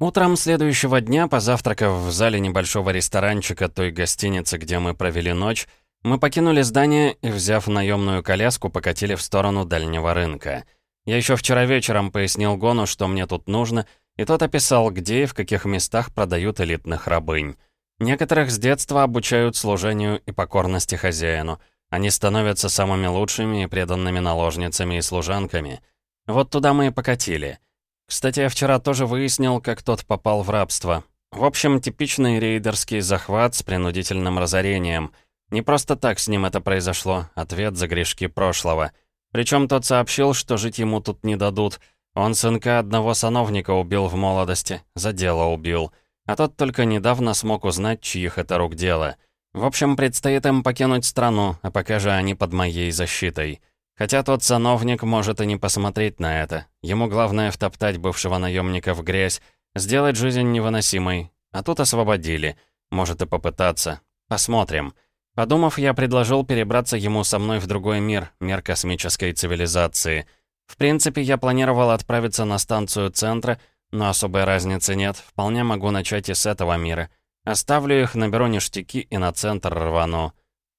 Утром следующего дня, позавтракав в зале небольшого ресторанчика той гостиницы, где мы провели ночь, мы покинули здание и, взяв наемную коляску, покатили в сторону дальнего рынка. Я еще вчера вечером пояснил Гону, что мне тут нужно, и тот описал, где и в каких местах продают элитных рабынь. Некоторых с детства обучают служению и покорности хозяину. Они становятся самыми лучшими и преданными наложницами и служанками. Вот туда мы и покатили. Кстати, я вчера тоже выяснил, как тот попал в рабство. В общем, типичный рейдерский захват с принудительным разорением. Не просто так с ним это произошло, ответ за грешки прошлого. Причем тот сообщил, что жить ему тут не дадут. Он сынка одного сановника убил в молодости, за дело убил. А тот только недавно смог узнать, чьих это рук дело. В общем, предстоит им покинуть страну, а пока же они под моей защитой. Хотя тот сановник может и не посмотреть на это. Ему главное втоптать бывшего наемника в грязь, сделать жизнь невыносимой. А тут освободили. Может и попытаться. Посмотрим. Подумав, я предложил перебраться ему со мной в другой мир, мир космической цивилизации. В принципе, я планировал отправиться на станцию центра, но особой разницы нет. Вполне могу начать и с этого мира. Оставлю их, наберу ништяки и на центр рвану.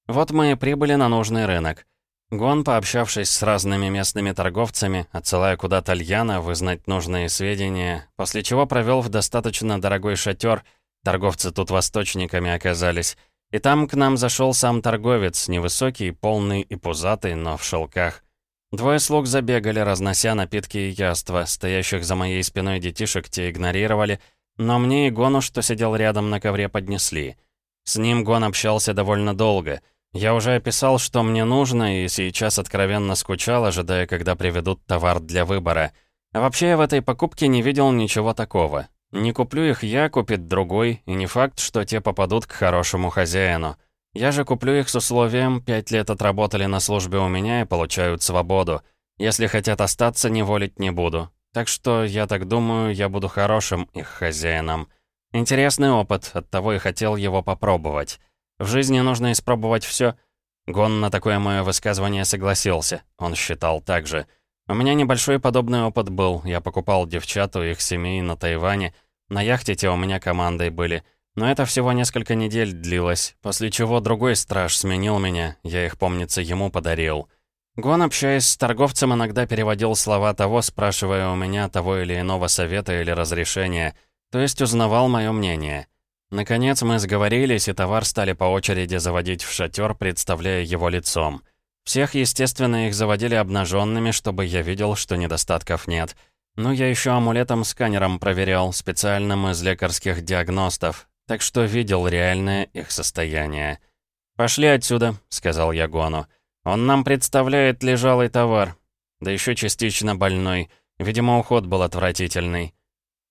Вот мы и прибыли на нужный рынок. Гон, пообщавшись с разными местными торговцами, отсылая куда-то Льяна вызнать нужные сведения, после чего провел в достаточно дорогой шатер, торговцы тут восточниками оказались, и там к нам зашел сам торговец, невысокий, полный и пузатый, но в шелках. Двое слуг забегали, разнося напитки и яства, стоящих за моей спиной детишек те игнорировали, но мне и Гону, что сидел рядом на ковре, поднесли. С ним Гон общался довольно долго — я уже описал, что мне нужно, и сейчас откровенно скучал, ожидая, когда приведут товар для выбора. А вообще я в этой покупке не видел ничего такого. Не куплю их я, купит другой, и не факт, что те попадут к хорошему хозяину. Я же куплю их с условием, пять лет отработали на службе у меня и получают свободу. Если хотят остаться, не волить не буду. Так что, я так думаю, я буду хорошим их хозяином. Интересный опыт, оттого и хотел его попробовать. В жизни нужно испробовать все. Гон на такое мое высказывание согласился. Он считал так же. У меня небольшой подобный опыт был. Я покупал девчат у их семей на Тайване. На яхте те у меня командой были. Но это всего несколько недель длилось, после чего другой страж сменил меня, я их, помнится, ему подарил. Гон, общаясь с торговцем, иногда переводил слова того, спрашивая у меня того или иного совета или разрешения, то есть узнавал мое мнение. Наконец мы сговорились, и товар стали по очереди заводить в шатер, представляя его лицом. Всех, естественно, их заводили обнаженными, чтобы я видел, что недостатков нет. Ну, я еще амулетом-сканером проверял, специальным из лекарских диагностов, так что видел реальное их состояние. «Пошли отсюда», — сказал я Гону. «Он нам представляет лежалый товар, да еще частично больной. Видимо, уход был отвратительный».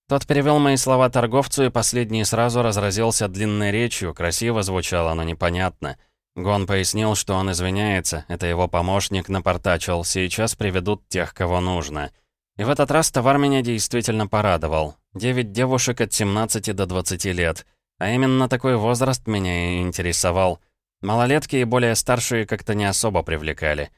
Тот перевел мои слова торговцу, и последний сразу разразился длинной речью, красиво звучало, но непонятно. Гон пояснил, что он извиняется, это его помощник напортачил, сейчас приведут тех, кого нужно. И в этот раз товар меня действительно порадовал. Девять девушек от 17 до 20 лет. А именно такой возраст меня и интересовал. Малолетки и более старшие как-то не особо привлекали.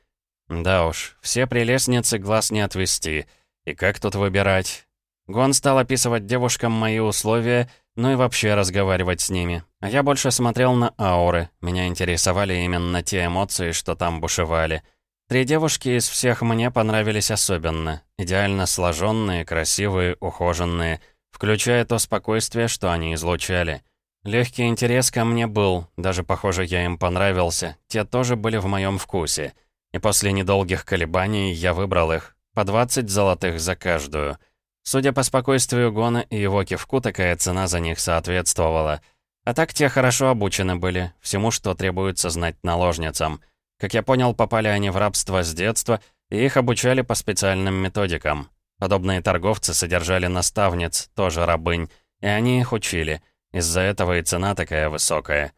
Да уж, все прелестницы глаз не отвести. И как тут выбирать? Гон стал описывать девушкам мои условия, ну и вообще разговаривать с ними. А я больше смотрел на ауры. Меня интересовали именно те эмоции, что там бушевали. Три девушки из всех мне понравились особенно. Идеально сложенные, красивые, ухоженные, включая то спокойствие, что они излучали. Легкий интерес ко мне был, даже, похоже, я им понравился. Те тоже были в моем вкусе. И после недолгих колебаний я выбрал их. По 20 золотых за каждую — Судя по спокойствию Гона и его кивку, такая цена за них соответствовала. А так те хорошо обучены были, всему, что требуется знать наложницам. Как я понял, попали они в рабство с детства, и их обучали по специальным методикам. Подобные торговцы содержали наставниц, тоже рабынь, и они их учили. Из-за этого и цена такая высокая.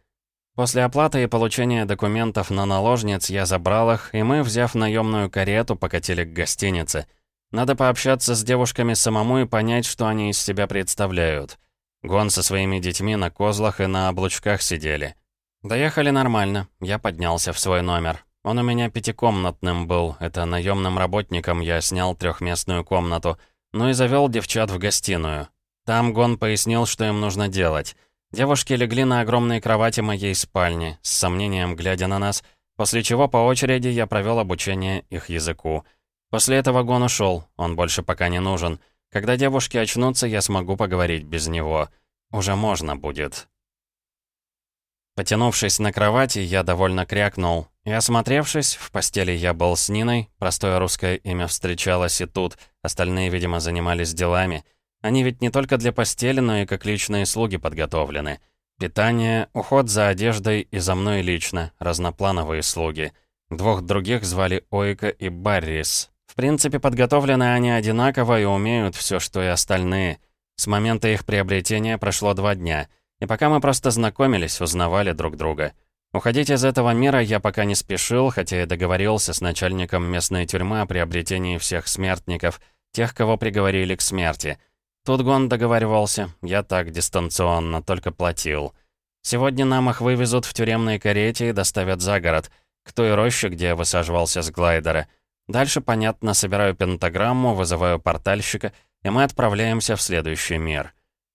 После оплаты и получения документов на наложниц я забрал их, и мы, взяв наемную карету, покатили к гостинице — надо пообщаться с девушками самому и понять, что они из себя представляют. Гон со своими детьми на козлах и на облучках сидели. Доехали нормально. Я поднялся в свой номер. Он у меня пятикомнатным был. Это наемным работником я снял трехместную комнату. Ну и завел девчат в гостиную. Там Гон пояснил, что им нужно делать. Девушки легли на огромной кровати моей спальни, с сомнением глядя на нас, после чего по очереди я провел обучение их языку. После этого Гон ушел, он больше пока не нужен. Когда девушки очнутся, я смогу поговорить без него. Уже можно будет. Потянувшись на кровати, я довольно крякнул. И осмотревшись, в постели я был с Ниной, простое русское имя встречалось и тут, остальные, видимо, занимались делами. Они ведь не только для постели, но и как личные слуги подготовлены. Питание, уход за одеждой и за мной лично, разноплановые слуги. Двух других звали Ойка и Баррис. В принципе, подготовлены они одинаково и умеют все, что и остальные. С момента их приобретения прошло два дня, и пока мы просто знакомились, узнавали друг друга. Уходить из этого мира я пока не спешил, хотя и договорился с начальником местной тюрьмы о приобретении всех смертников, тех, кого приговорили к смерти — Тут Гон договаривался, я так, дистанционно, только платил. Сегодня нам их вывезут в тюремной карете и доставят за город, к той роще, где я высаживался с глайдера. Дальше, понятно, собираю пентаграмму, вызываю портальщика, и мы отправляемся в следующий мир.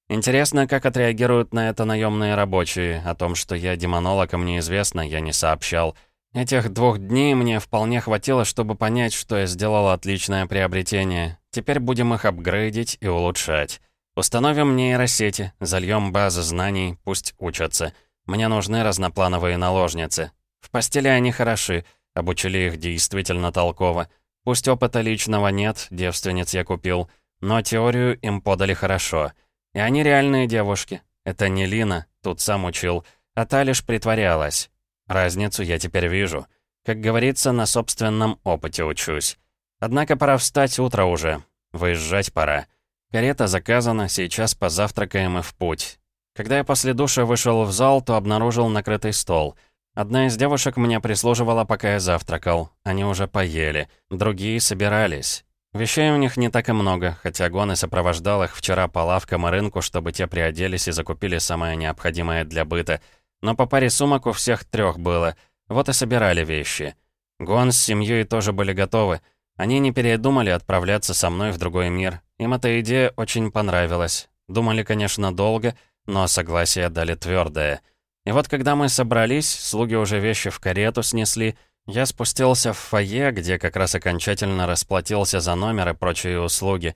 Интересно, как отреагируют на это наемные рабочие. О том, что я демонолог, им неизвестно, я не сообщал. Этих двух дней мне вполне хватило, чтобы понять, что я сделал отличное приобретение. Теперь будем их апгрейдить и улучшать. Установим нейросети, зальем базы знаний, пусть учатся. Мне нужны разноплановые наложницы. В постели они хороши, обучили их действительно толково. Пусть опыта личного нет, девственниц я купил, но теорию им подали хорошо. И они реальные девушки. Это не Лина, тут сам учил, а та лишь притворялась. Разницу я теперь вижу. Как говорится, на собственном опыте учусь. Однако пора встать, утро уже. Выезжать пора. Карета заказана, сейчас позавтракаем и в путь. Когда я после душа вышел в зал, то обнаружил накрытый стол. Одна из девушек мне прислуживала, пока я завтракал. Они уже поели. Другие собирались. Вещей у них не так и много, хотя Гон и сопровождал их вчера по лавкам и рынку, чтобы те приоделись и закупили самое необходимое для быта. Но по паре сумок у всех трех было. Вот и собирали вещи. Гон с семьей тоже были готовы. Они не передумали отправляться со мной в другой мир. Им эта идея очень понравилась. Думали, конечно, долго, но согласие дали твердое. И вот когда мы собрались, слуги уже вещи в карету снесли, я спустился в фойе, где как раз окончательно расплатился за номер и прочие услуги.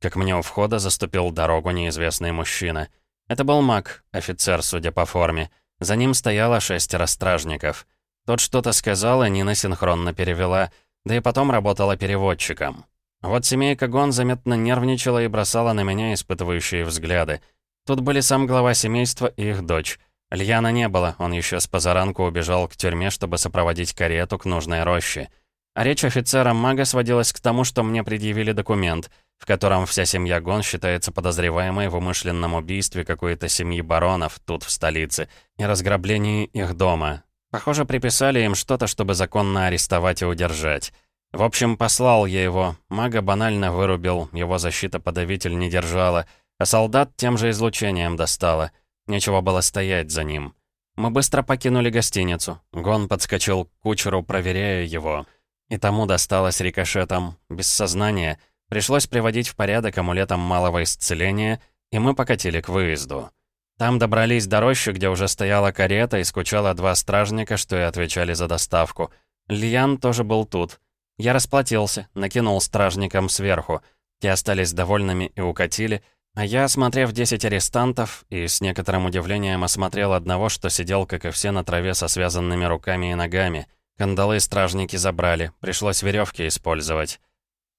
Как мне у входа заступил дорогу неизвестный мужчина. Это был маг, офицер, судя по форме. За ним стояло шестеро стражников. Тот что-то сказал, и Нина синхронно перевела — да и потом работала переводчиком. Вот семейка Гон заметно нервничала и бросала на меня испытывающие взгляды. Тут были сам глава семейства и их дочь. Льяна не было, он еще с позаранку убежал к тюрьме, чтобы сопроводить карету к нужной роще. А речь офицера-мага сводилась к тому, что мне предъявили документ, в котором вся семья Гон считается подозреваемой в умышленном убийстве какой-то семьи баронов тут, в столице, и разграблении их дома. Похоже, приписали им что-то, чтобы законно арестовать и удержать. В общем, послал я его. Мага банально вырубил, его защита-подавитель не держала, а солдат тем же излучением достала. Нечего было стоять за ним. Мы быстро покинули гостиницу. Гон подскочил к кучеру, проверяя его. И тому досталось рикошетом. Без сознания. Пришлось приводить в порядок амулетом малого исцеления, и мы покатили к выезду. Там добрались до рощи, где уже стояла карета и скучало два стражника, что и отвечали за доставку. Льян тоже был тут. Я расплатился, накинул стражникам сверху. Те остались довольными и укатили, а я, осмотрев 10 арестантов, и с некоторым удивлением осмотрел одного, что сидел, как и все, на траве со связанными руками и ногами. Кандалы стражники забрали, пришлось веревки использовать.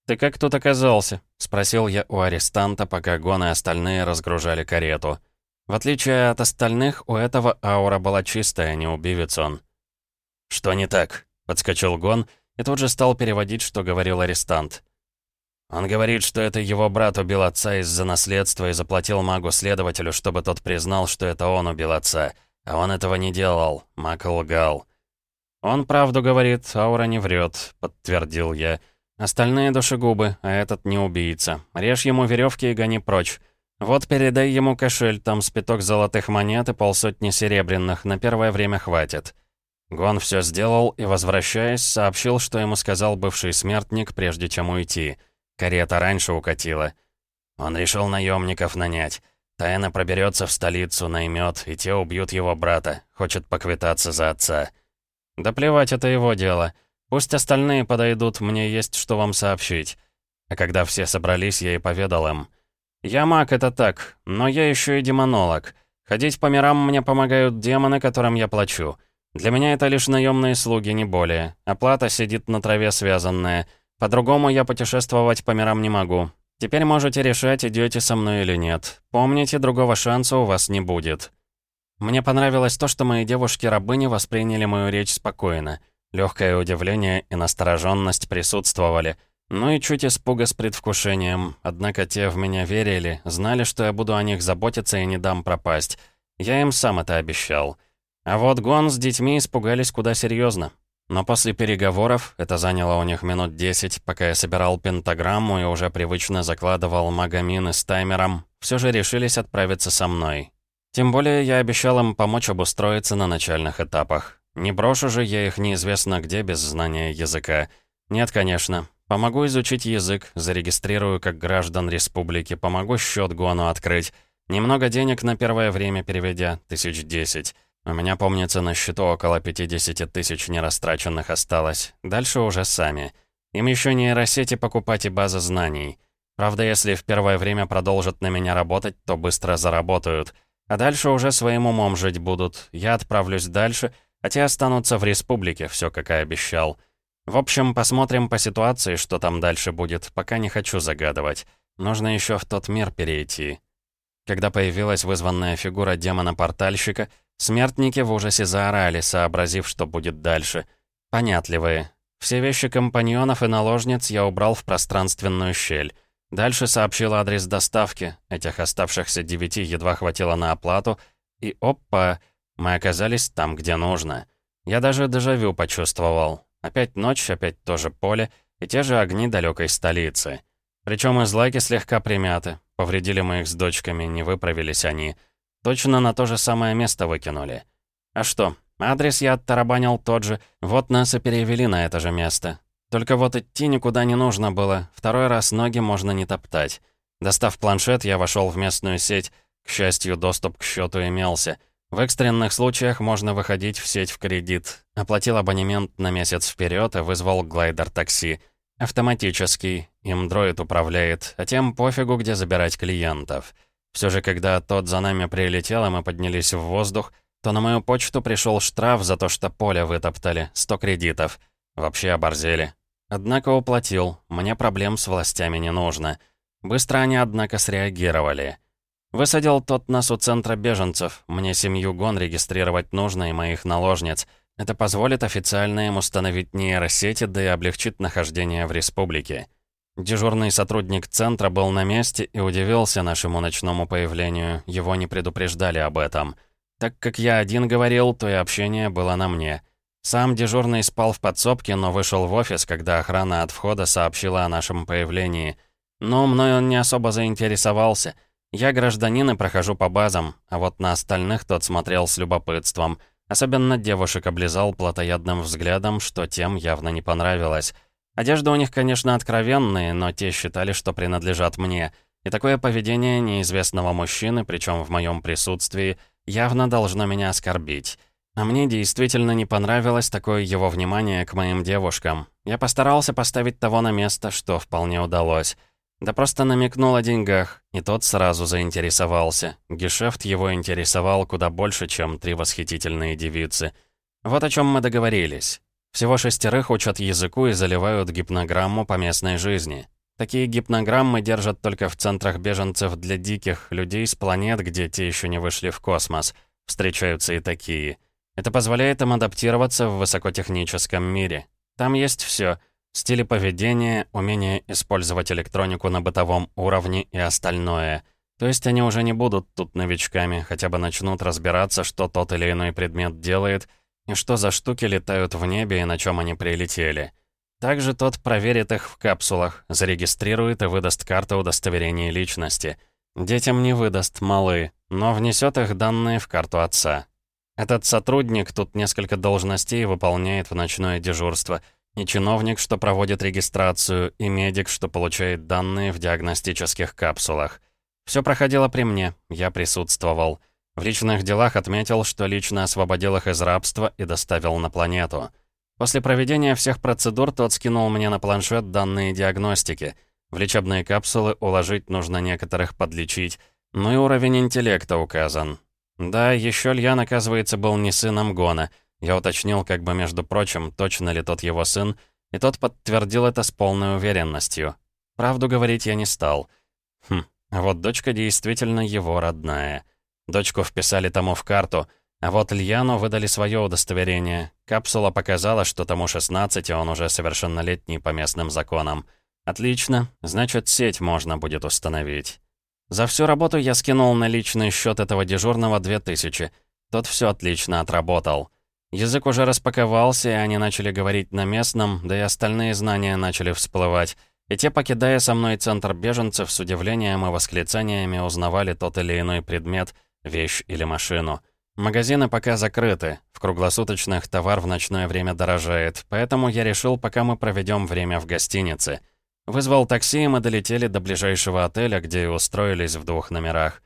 «Ты как тут оказался?» — спросил я у арестанта, пока Гон и остальные разгружали карету. В отличие от остальных, у этого аура была чистая, не убивец он. «Что не так?» — подскочил Гон и тут же стал переводить, что говорил арестант. Он говорит, что это его брат убил отца из-за наследства и заплатил магу-следователю, чтобы тот признал, что это он убил отца. А он этого не делал. Маг лгал. «Он правду говорит, аура не врет», — подтвердил я. «Остальные душегубы, а этот не убийца. Режь ему веревки и гони прочь. «Вот передай ему кошель, там спиток золотых монет и полсотни серебряных, на первое время хватит». Гон все сделал и, возвращаясь, сообщил, что ему сказал бывший смертник, прежде чем уйти. Карета раньше укатила. Он решил наемников нанять. Тайно проберется в столицу, наймет, и те убьют его брата. Хочет поквитаться за отца. Да плевать, это его дело. Пусть остальные подойдут, мне есть что вам сообщить. А когда все собрались, я и поведал им. Я маг, это так, но я еще и демонолог. Ходить по мирам мне помогают демоны, которым я плачу. Для меня это лишь наемные слуги, не более. Оплата сидит на траве связанная. По-другому я путешествовать по мирам не могу. Теперь можете решать, идете со мной или нет. Помните, другого шанса у вас не будет. Мне понравилось то, что мои девушки-рабыни восприняли мою речь спокойно. Легкое удивление и настороженность присутствовали. Ну и чуть испуга с предвкушением. Однако те в меня верили, знали, что я буду о них заботиться и не дам пропасть. Я им сам это обещал. А вот Гон с детьми испугались куда серьезно. Но после переговоров, это заняло у них минут 10, пока я собирал пентаграмму и уже привычно закладывал магамины с таймером, все же решились отправиться со мной. Тем более я обещал им помочь обустроиться на начальных этапах. Не брошу же я их неизвестно где без знания языка. Нет, конечно. Помогу изучить язык, зарегистрирую как граждан республики, помогу счет Гону открыть. Немного денег на первое время переведя, тысяч десять. У меня, помнится, на счету около 50 тысяч нерастраченных осталось. Дальше уже сами. Им еще нейросети покупать и база знаний. Правда, если в первое время продолжат на меня работать, то быстро заработают. А дальше уже своим умом жить будут. Я отправлюсь дальше, а те останутся в республике, все как и обещал. В общем, посмотрим по ситуации, что там дальше будет, пока не хочу загадывать. Нужно еще в тот мир перейти. Когда появилась вызванная фигура демона-портальщика, Смертники в ужасе заорали, сообразив, что будет дальше. Понятливые. Все вещи компаньонов и наложниц я убрал в пространственную щель. Дальше сообщил адрес доставки. Этих оставшихся девяти едва хватило на оплату. И опа, мы оказались там, где нужно. Я даже дежавю почувствовал. Опять ночь, опять тоже поле и те же огни далекой столицы. Причем и злаки слегка примяты. Повредили мы их с дочками, не выправились они. Точно на то же самое место выкинули. А что, адрес я оттарабанил тот же, вот нас и перевели на это же место. Только вот идти никуда не нужно было, второй раз ноги можно не топтать. Достав планшет, я вошел в местную сеть. К счастью, доступ к счету имелся. В экстренных случаях можно выходить в сеть в кредит. Оплатил абонемент на месяц вперед и вызвал глайдер-такси. Автоматический, им дроид управляет, а тем пофигу, где забирать клиентов. Все же, когда тот за нами прилетел, и мы поднялись в воздух, то на мою почту пришел штраф за то, что поле вытоптали, 100 кредитов. Вообще оборзели. Однако уплатил, мне проблем с властями не нужно. Быстро они, однако, среагировали. Высадил тот нас у центра беженцев, мне семью Гон регистрировать нужно и моих наложниц. Это позволит официально им установить нейросети, да и облегчит нахождение в республике. Дежурный сотрудник центра был на месте и удивился нашему ночному появлению, его не предупреждали об этом. Так как я один говорил, то и общение было на мне. Сам дежурный спал в подсобке, но вышел в офис, когда охрана от входа сообщила о нашем появлении. Но мной он не особо заинтересовался. Я гражданин и прохожу по базам, а вот на остальных тот смотрел с любопытством. Особенно девушек облизал плотоядным взглядом, что тем явно не понравилось. Одежда у них, конечно, откровенные, но те считали, что принадлежат мне. И такое поведение неизвестного мужчины, причем в моем присутствии, явно должно меня оскорбить. А мне действительно не понравилось такое его внимание к моим девушкам. Я постарался поставить того на место, что вполне удалось. Да просто намекнул о деньгах, и тот сразу заинтересовался. Гешефт его интересовал куда больше, чем три восхитительные девицы. Вот о чем мы договорились. Всего шестерых учат языку и заливают гипнограмму по местной жизни. Такие гипнограммы держат только в центрах беженцев для диких людей с планет, где те еще не вышли в космос. Встречаются и такие. Это позволяет им адаптироваться в высокотехническом мире. Там есть все: Стили поведения, умение использовать электронику на бытовом уровне и остальное. То есть они уже не будут тут новичками, хотя бы начнут разбираться, что тот или иной предмет делает — и что за штуки летают в небе и на чем они прилетели. Также тот проверит их в капсулах, зарегистрирует и выдаст карту удостоверения личности. Детям не выдаст, малы, но внесет их данные в карту отца. Этот сотрудник тут несколько должностей выполняет в ночное дежурство, И чиновник, что проводит регистрацию, и медик, что получает данные в диагностических капсулах. Все проходило при мне, я присутствовал. В личных делах отметил, что лично освободил их из рабства и доставил на планету. После проведения всех процедур тот скинул мне на планшет данные диагностики. В лечебные капсулы уложить нужно некоторых подлечить, ну и уровень интеллекта указан. Да, еще Льян, оказывается, был не сыном Гона. Я уточнил, как бы, между прочим, точно ли тот его сын, и тот подтвердил это с полной уверенностью. Правду говорить я не стал. Хм, вот дочка действительно его родная. Дочку вписали тому в карту, а вот Льяну выдали свое удостоверение. Капсула показала, что тому 16, и он уже совершеннолетний по местным законам. Отлично, значит, сеть можно будет установить. За всю работу я скинул на личный счет этого дежурного 2000. Тот все отлично отработал. Язык уже распаковался, и они начали говорить на местном, да и остальные знания начали всплывать. И те, покидая со мной центр беженцев, с удивлением и восклицаниями узнавали тот или иной предмет — вещь или машину. Магазины пока закрыты, в круглосуточных товар в ночное время дорожает, поэтому я решил, пока мы проведем время в гостинице. Вызвал такси, и мы долетели до ближайшего отеля, где и устроились в двух номерах.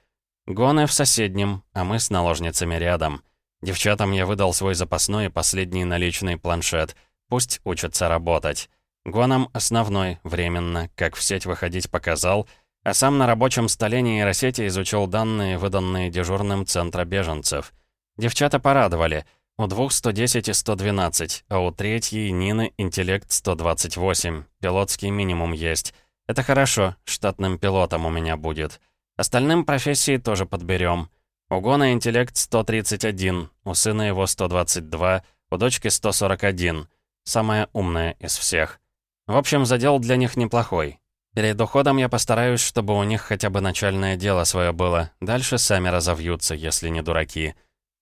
Гоны в соседнем, а мы с наложницами рядом. Девчатам я выдал свой запасной и последний наличный планшет. Пусть учатся работать. Гонам основной, временно, как в сеть выходить показал — а сам на рабочем столе нейросети изучил данные, выданные дежурным центра беженцев. Девчата порадовали. У двух 110 и 112, а у третьей, Нины, интеллект 128. Пилотский минимум есть. Это хорошо, штатным пилотом у меня будет. Остальным профессии тоже подберем. У Гона интеллект 131, у сына его 122, у дочки 141. Самая умная из всех. В общем, задел для них неплохой. Перед уходом я постараюсь, чтобы у них хотя бы начальное дело свое было. Дальше сами разовьются, если не дураки.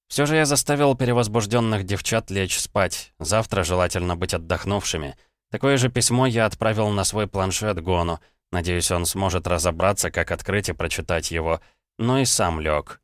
Все же я заставил перевозбужденных девчат лечь спать. Завтра желательно быть отдохнувшими. Такое же письмо я отправил на свой планшет Гону. Надеюсь, он сможет разобраться, как открыть и прочитать его. Но и сам лег.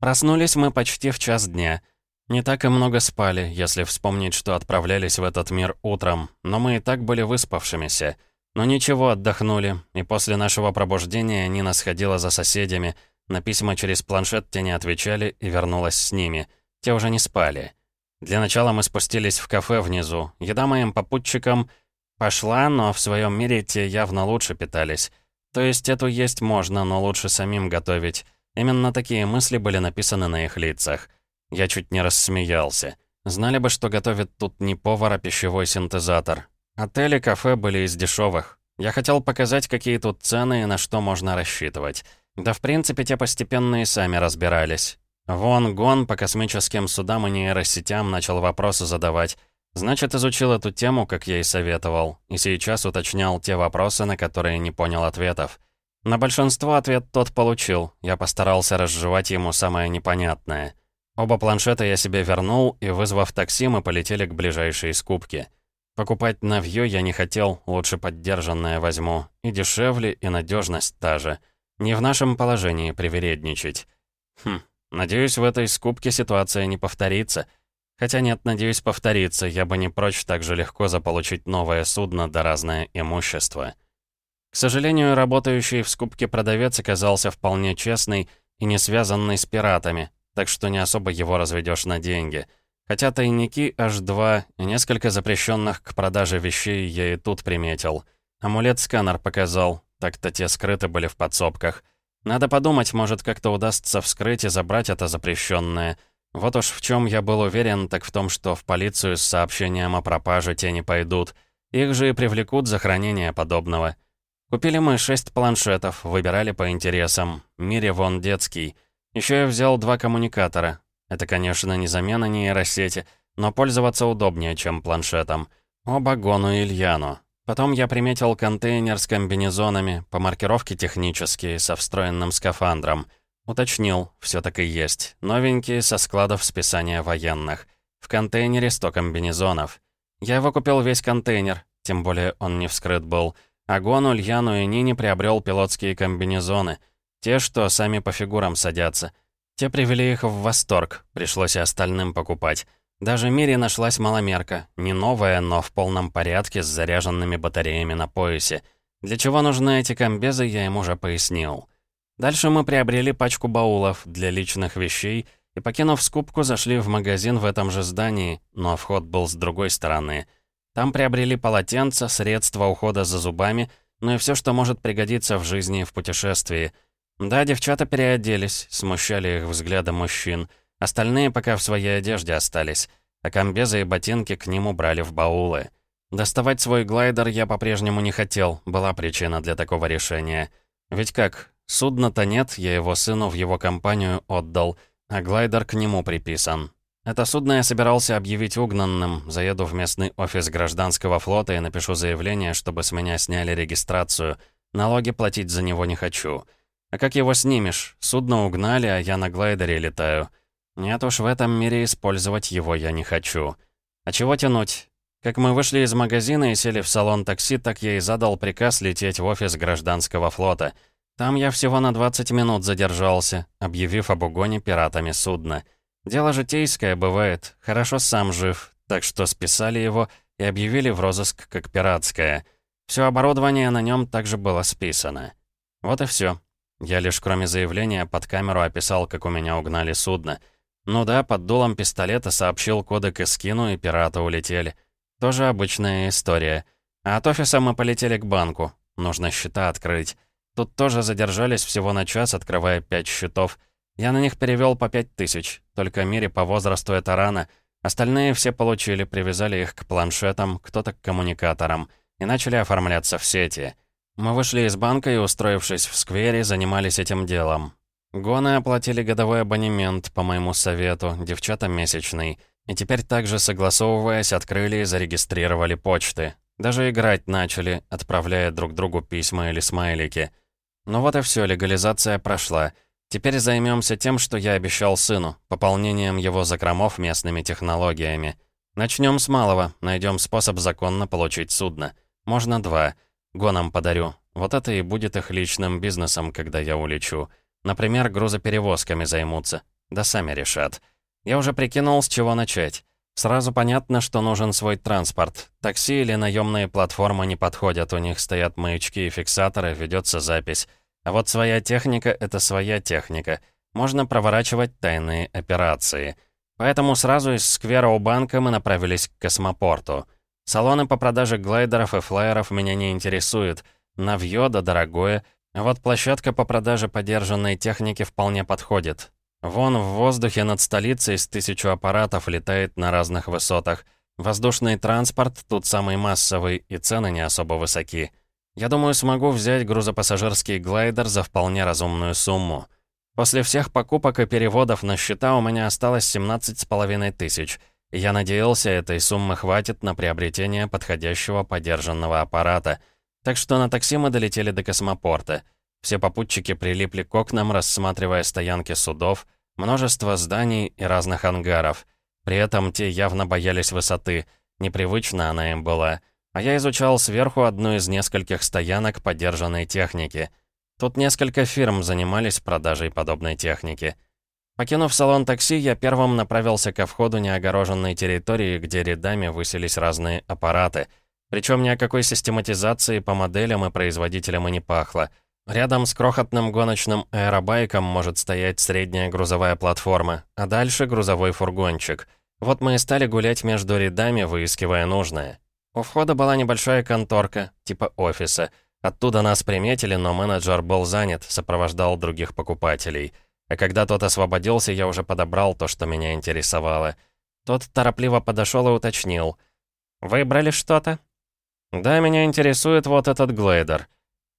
Проснулись мы почти в час дня. Не так и много спали, если вспомнить, что отправлялись в этот мир утром, но мы и так были выспавшимися. Но ничего, отдохнули, и после нашего пробуждения Нина сходила за соседями, на письма через планшет те не отвечали и вернулась с ними. Те уже не спали. Для начала мы спустились в кафе внизу. Еда моим попутчикам пошла, но в своем мире те явно лучше питались. То есть эту есть можно, но лучше самим готовить. Именно такие мысли были написаны на их лицах. Я чуть не рассмеялся. Знали бы, что готовит тут не повар, а пищевой синтезатор. Отели, кафе были из дешевых. Я хотел показать, какие тут цены и на что можно рассчитывать. Да в принципе, те постепенно и сами разбирались. Вон Гон по космическим судам и нейросетям начал вопросы задавать. Значит, изучил эту тему, как я и советовал, и сейчас уточнял те вопросы, на которые не понял ответов. На большинство ответ тот получил, я постарался разжевать ему самое непонятное. Оба планшета я себе вернул, и, вызвав такси, мы полетели к ближайшей скупке. Покупать навьё я не хотел, лучше поддержанное возьму. И дешевле, и надежность та же. Не в нашем положении привередничать. Хм, надеюсь, в этой скупке ситуация не повторится. Хотя нет, надеюсь, повторится. Я бы не прочь так же легко заполучить новое судно да разное имущество. К сожалению, работающий в скупке продавец оказался вполне честный и не связанный с пиратами, так что не особо его разведешь на деньги — Хотя тайники аж два и несколько запрещенных к продаже вещей я и тут приметил. Амулет-сканер показал, так-то те скрыты были в подсобках. Надо подумать, может, как-то удастся вскрыть и забрать это запрещенное. Вот уж в чем я был уверен, так в том, что в полицию с сообщением о пропаже те не пойдут. Их же и привлекут за хранение подобного. Купили мы шесть планшетов, выбирали по интересам. Мире вон детский. Еще я взял два коммуникатора, это, конечно, не замена нейросети, но пользоваться удобнее, чем планшетом. Оба Гону и Ильяну. Потом я приметил контейнер с комбинезонами, по маркировке технические, со встроенным скафандром. Уточнил, все так и есть. Новенькие, со складов списания военных. В контейнере 100 комбинезонов. Я его купил весь контейнер, тем более он не вскрыт был. А Гону, Ильяну и Нине приобрел пилотские комбинезоны. Те, что сами по фигурам садятся. Те привели их в восторг, пришлось и остальным покупать. Даже Мире нашлась маломерка, не новая, но в полном порядке с заряженными батареями на поясе. Для чего нужны эти комбезы, я ему уже пояснил. Дальше мы приобрели пачку баулов для личных вещей и, покинув скупку, зашли в магазин в этом же здании, но вход был с другой стороны. Там приобрели полотенца, средства ухода за зубами, ну и все, что может пригодиться в жизни и в путешествии. Да, девчата переоделись, смущали их взгляды мужчин. Остальные пока в своей одежде остались, а комбезы и ботинки к нему брали в баулы. Доставать свой глайдер я по-прежнему не хотел, была причина для такого решения. Ведь как, Судна-то нет, я его сыну в его компанию отдал, а глайдер к нему приписан. Это судно я собирался объявить угнанным, заеду в местный офис гражданского флота и напишу заявление, чтобы с меня сняли регистрацию. Налоги платить за него не хочу. А как его снимешь? Судно угнали, а я на глайдере летаю. Нет уж, в этом мире использовать его я не хочу. А чего тянуть? Как мы вышли из магазина и сели в салон такси, так я и задал приказ лететь в офис гражданского флота — там я всего на 20 минут задержался, объявив об угоне пиратами судна. Дело житейское бывает, хорошо сам жив, так что списали его и объявили в розыск как пиратское. Все оборудование на нем также было списано. Вот и все. Я лишь кроме заявления под камеру описал, как у меня угнали судно. Ну да, под дулом пистолета сообщил коды к эскину, и пираты улетели. Тоже обычная история. А от офиса мы полетели к банку. Нужно счета открыть. Тут тоже задержались всего на час, открывая пять счетов. Я на них перевел по пять тысяч. Только Мире по возрасту это рано. Остальные все получили, привязали их к планшетам, кто-то к коммуникаторам. И начали оформляться в сети. Мы вышли из банка и, устроившись в сквере, занимались этим делом. Гоны оплатили годовой абонемент, по моему совету, девчата месячный. И теперь также, согласовываясь, открыли и зарегистрировали почты. Даже играть начали, отправляя друг другу письма или смайлики. Ну вот и все, легализация прошла. Теперь займемся тем, что я обещал сыну, пополнением его закромов местными технологиями. Начнем с малого, найдем способ законно получить судно. Можно два. Гонам подарю. Вот это и будет их личным бизнесом, когда я улечу. Например, грузоперевозками займутся. Да сами решат. Я уже прикинул, с чего начать. Сразу понятно, что нужен свой транспорт. Такси или наемные платформы не подходят, у них стоят маячки и фиксаторы, ведется запись. А вот своя техника — это своя техника. Можно проворачивать тайные операции. Поэтому сразу из сквера у банка мы направились к космопорту. Салоны по продаже глайдеров и флайеров меня не интересуют. Навьё да дорогое. Вот площадка по продаже подержанной техники вполне подходит. Вон в воздухе над столицей с тысячу аппаратов летает на разных высотах. Воздушный транспорт тут самый массовый, и цены не особо высоки. Я думаю, смогу взять грузопассажирский глайдер за вполне разумную сумму. После всех покупок и переводов на счета у меня осталось 17 с половиной тысяч. Я надеялся, этой суммы хватит на приобретение подходящего подержанного аппарата. Так что на такси мы долетели до космопорта — все попутчики прилипли к окнам, рассматривая стоянки судов, множество зданий и разных ангаров. При этом те явно боялись высоты, непривычна она им была. А я изучал сверху одну из нескольких стоянок подержанной техники. Тут несколько фирм занимались продажей подобной техники. Покинув салон такси, я первым направился ко входу неогороженной территории, где рядами высились разные аппараты. Причем ни о какой систематизации по моделям и производителям и не пахло — Рядом с крохотным гоночным аэробайком может стоять средняя грузовая платформа, а дальше грузовой фургончик. Вот мы и стали гулять между рядами, выискивая нужное. У входа была небольшая конторка, типа офиса. Оттуда нас приметили, но менеджер был занят, сопровождал других покупателей. А когда тот освободился, я уже подобрал то, что меня интересовало. Тот торопливо подошел и уточнил. «Вы брали что-то?» «Да, меня интересует вот этот глейдер».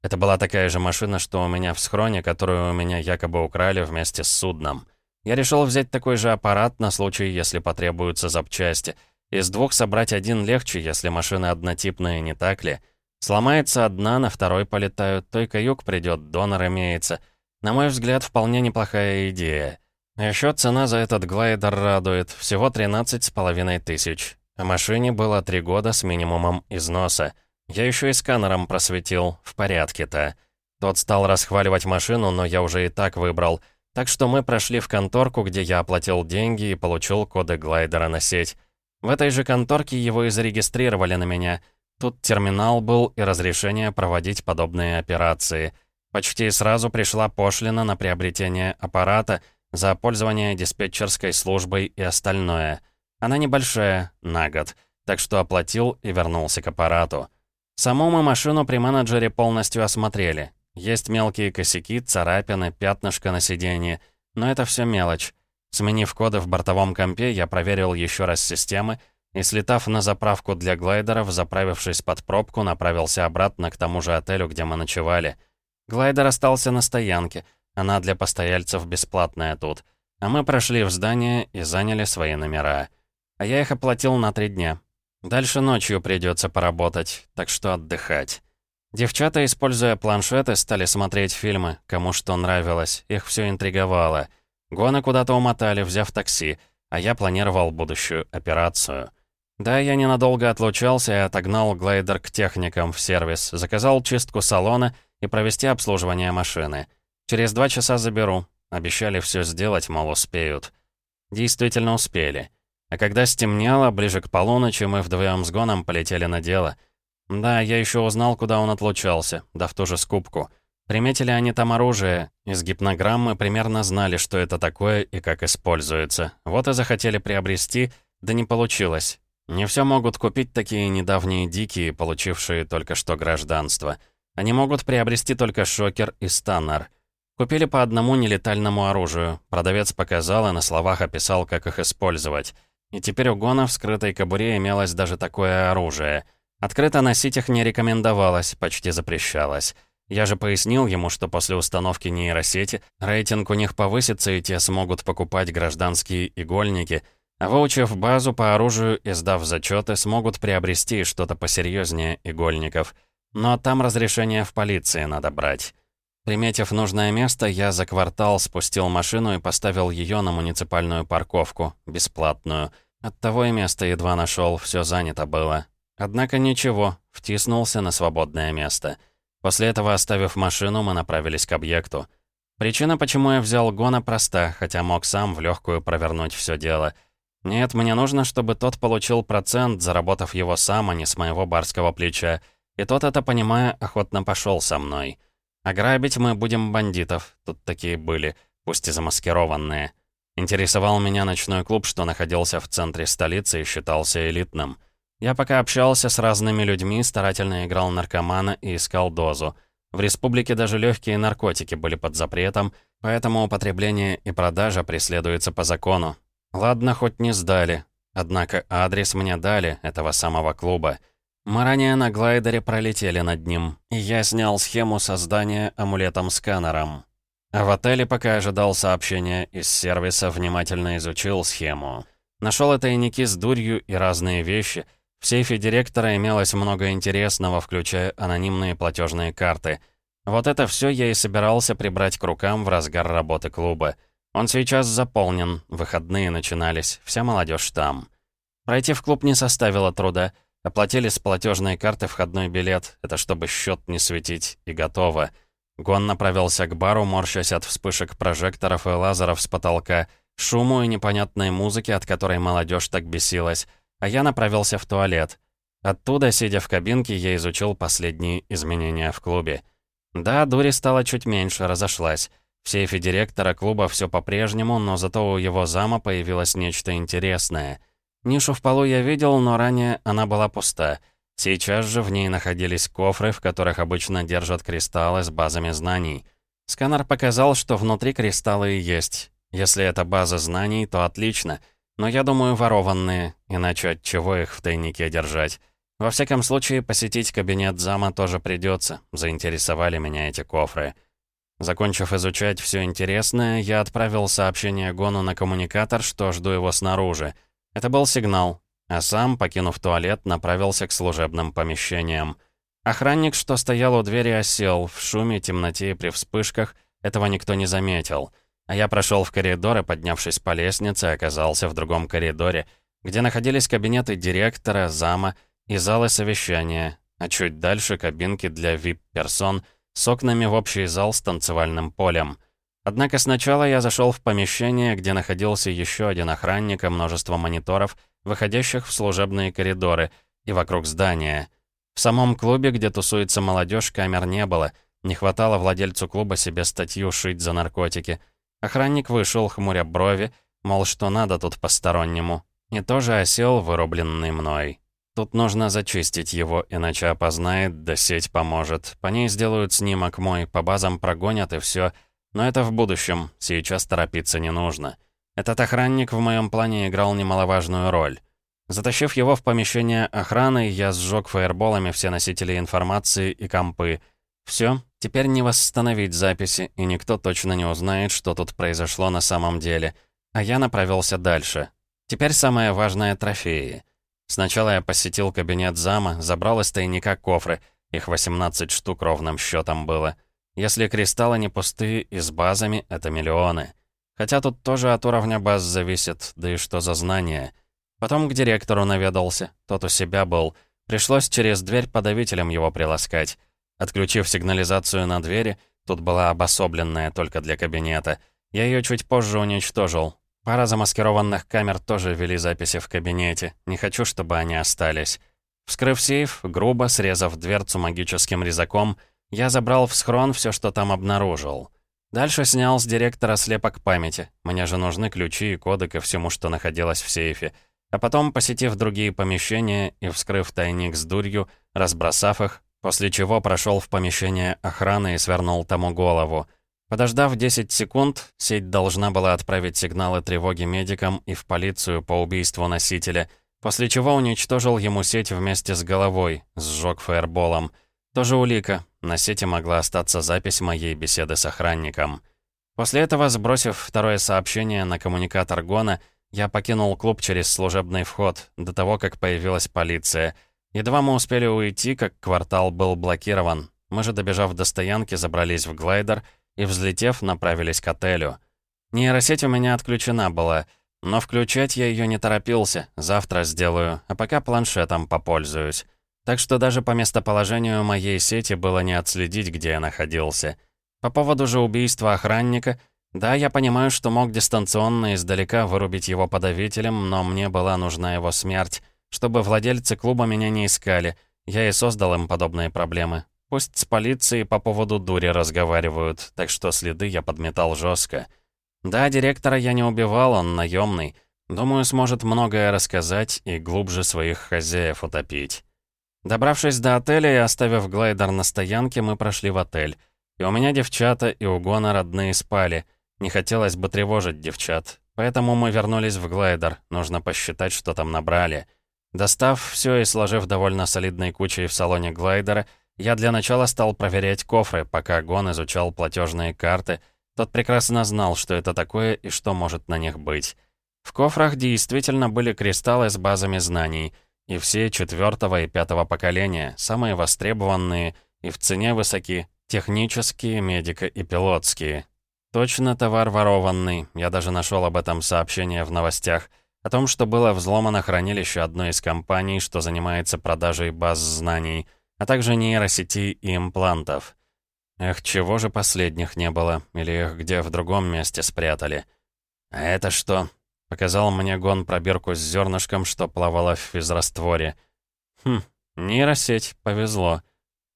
Это была такая же машина, что у меня в схроне, которую у меня якобы украли вместе с судном. Я решил взять такой же аппарат на случай, если потребуются запчасти. Из двух собрать один легче, если машины однотипные, не так ли? Сломается одна, на второй полетают, только юг придет, донор имеется. На мой взгляд, вполне неплохая идея. Еще цена за этот глайдер радует, всего 13 с половиной тысяч. А машине было три года с минимумом износа. Я еще и сканером просветил, в порядке-то. Тот стал расхваливать машину, но я уже и так выбрал. Так что мы прошли в конторку, где я оплатил деньги и получил коды глайдера на сеть. В этой же конторке его и зарегистрировали на меня. Тут терминал был и разрешение проводить подобные операции. Почти сразу пришла пошлина на приобретение аппарата за пользование диспетчерской службой и остальное. Она небольшая, на год, так что оплатил и вернулся к аппарату. Саму мы машину при менеджере полностью осмотрели. Есть мелкие косяки, царапины, пятнышко на сиденье, но это все мелочь. Сменив коды в бортовом компе, я проверил еще раз системы и, слетав на заправку для глайдеров, заправившись под пробку, направился обратно к тому же отелю, где мы ночевали. Глайдер остался на стоянке, она для постояльцев бесплатная тут. А мы прошли в здание и заняли свои номера. А я их оплатил на три дня. Дальше ночью придется поработать, так что отдыхать. Девчата, используя планшеты, стали смотреть фильмы, кому что нравилось, их все интриговало. Гоны куда-то умотали, взяв такси, а я планировал будущую операцию. Да, я ненадолго отлучался и отогнал глайдер к техникам в сервис, заказал чистку салона и провести обслуживание машины. Через два часа заберу. Обещали все сделать, мол, успеют. Действительно успели. А когда стемнело, ближе к полуночи, мы вдвоем с Гоном полетели на дело. Да, я еще узнал, куда он отлучался, да в ту же скупку. Приметили они там оружие, из гипнограммы примерно знали, что это такое и как используется. Вот и захотели приобрести, да не получилось. Не все могут купить такие недавние дикие, получившие только что гражданство. Они могут приобрести только шокер и станнер. Купили по одному нелетальному оружию. Продавец показал и на словах описал, как их использовать. И теперь у Гона в скрытой кобуре имелось даже такое оружие. Открыто носить их не рекомендовалось, почти запрещалось. Я же пояснил ему, что после установки нейросети рейтинг у них повысится, и те смогут покупать гражданские игольники, а выучив базу по оружию и сдав зачеты, смогут приобрести что-то посерьезнее игольников. Но там разрешение в полиции надо брать. Приметив нужное место, я за квартал спустил машину и поставил ее на муниципальную парковку, бесплатную. Оттого и место едва нашел, все занято было. Однако ничего, втиснулся на свободное место. После этого, оставив машину, мы направились к объекту. Причина, почему я взял Гона, проста, хотя мог сам в легкую провернуть все дело. Нет, мне нужно, чтобы тот получил процент, заработав его сам, а не с моего барского плеча. И тот, это понимая, охотно пошел со мной. Ограбить мы будем бандитов, тут такие были, пусть и замаскированные. Интересовал меня ночной клуб, что находился в центре столицы и считался элитным. Я пока общался с разными людьми, старательно играл наркомана и искал дозу. В республике даже легкие наркотики были под запретом, поэтому употребление и продажа преследуется по закону. Ладно, хоть не сдали. Однако адрес мне дали, этого самого клуба. Мы ранее на глайдере пролетели над ним, и я снял схему создания амулетом-сканером. А в отеле, пока ожидал сообщения из сервиса, внимательно изучил схему. Нашел тайники с дурью и разные вещи. В сейфе директора имелось много интересного, включая анонимные платежные карты. Вот это все я и собирался прибрать к рукам в разгар работы клуба. Он сейчас заполнен, выходные начинались, вся молодежь там. Пройти в клуб не составило труда — Оплатили с платежной карты входной билет, это чтобы счет не светить, и готово. Гон направился к бару, морщась от вспышек прожекторов и лазеров с потолка, шуму и непонятной музыки, от которой молодежь так бесилась, а я направился в туалет. Оттуда, сидя в кабинке, я изучил последние изменения в клубе. Да, дури стало чуть меньше, разошлась. В сейфе директора клуба все по-прежнему, но зато у его зама появилось нечто интересное. Нишу в полу я видел, но ранее она была пуста. Сейчас же в ней находились кофры, в которых обычно держат кристаллы с базами знаний. Сканер показал, что внутри кристаллы и есть. Если это база знаний, то отлично. Но я думаю, ворованные, иначе от чего их в тайнике держать? Во всяком случае, посетить кабинет зама тоже придется. Заинтересовали меня эти кофры. Закончив изучать все интересное, я отправил сообщение Гону на коммуникатор, что жду его снаружи. Это был сигнал, а сам, покинув туалет, направился к служебным помещениям. Охранник, что стоял у двери, осел. В шуме, темноте и при вспышках этого никто не заметил. А я прошел в коридор и, поднявшись по лестнице, оказался в другом коридоре, где находились кабинеты директора, зама и залы совещания, а чуть дальше кабинки для вип-персон с окнами в общий зал с танцевальным полем. Однако сначала я зашел в помещение, где находился еще один охранник и множество мониторов, выходящих в служебные коридоры и вокруг здания. В самом клубе, где тусуется молодежь, камер не было. Не хватало владельцу клуба себе статью шить за наркотики. Охранник вышел, хмуря брови, мол, что надо тут постороннему. И тоже осел, вырубленный мной. Тут нужно зачистить его, иначе опознает, да сеть поможет. По ней сделают снимок мой, по базам прогонят и все. Но это в будущем, сейчас торопиться не нужно. Этот охранник в моем плане играл немаловажную роль. Затащив его в помещение охраны, я сжег фаерболами все носители информации и компы. Все, теперь не восстановить записи, и никто точно не узнает, что тут произошло на самом деле. А я направился дальше. Теперь самое важное — трофеи. Сначала я посетил кабинет зама, забрал из тайника кофры. Их 18 штук ровным счетом было. Если кристаллы не пустые и с базами, это миллионы. Хотя тут тоже от уровня баз зависит, да и что за знания. Потом к директору наведался, тот у себя был. Пришлось через дверь подавителем его приласкать. Отключив сигнализацию на двери, тут была обособленная только для кабинета, я ее чуть позже уничтожил. Пара замаскированных камер тоже вели записи в кабинете. Не хочу, чтобы они остались. Вскрыв сейф, грубо срезав дверцу магическим резаком, я забрал в схрон все, что там обнаружил. Дальше снял с директора слепок памяти. Мне же нужны ключи и коды ко всему, что находилось в сейфе. А потом, посетив другие помещения и вскрыв тайник с дурью, разбросав их, после чего прошел в помещение охраны и свернул тому голову. Подождав 10 секунд, сеть должна была отправить сигналы тревоги медикам и в полицию по убийству носителя, после чего уничтожил ему сеть вместе с головой, сжег фаерболом. Тоже улика, на сети могла остаться запись моей беседы с охранником. После этого, сбросив второе сообщение на коммуникатор Гона, я покинул клуб через служебный вход, до того, как появилась полиция. Едва мы успели уйти, как квартал был блокирован. Мы же, добежав до стоянки, забрались в глайдер и, взлетев, направились к отелю. Нейросеть у меня отключена была, но включать я ее не торопился, завтра сделаю, а пока планшетом попользуюсь. Так что даже по местоположению моей сети было не отследить, где я находился. По поводу же убийства охранника, да, я понимаю, что мог дистанционно издалека вырубить его подавителем, но мне была нужна его смерть, чтобы владельцы клуба меня не искали. Я и создал им подобные проблемы. Пусть с полицией по поводу дури разговаривают, так что следы я подметал жестко. Да, директора я не убивал, он наемный. Думаю, сможет многое рассказать и глубже своих хозяев утопить. Добравшись до отеля и оставив глайдер на стоянке, мы прошли в отель. И у меня девчата, и у Гона родные спали. Не хотелось бы тревожить девчат. Поэтому мы вернулись в глайдер. Нужно посчитать, что там набрали. Достав все и сложив довольно солидной кучей в салоне глайдера, я для начала стал проверять кофры, пока Гон изучал платежные карты. Тот прекрасно знал, что это такое и что может на них быть. В кофрах действительно были кристаллы с базами знаний — и все четвертого и пятого поколения, самые востребованные и в цене высоки, технические, медико и пилотские. Точно товар ворованный, я даже нашел об этом сообщение в новостях, о том, что было взломано хранилище одной из компаний, что занимается продажей баз знаний, а также нейросетей и имплантов. Эх, чего же последних не было, или их где в другом месте спрятали. А это что? Показал мне гон пробирку с зернышком, что плавало в физрастворе. Хм, нейросеть, повезло.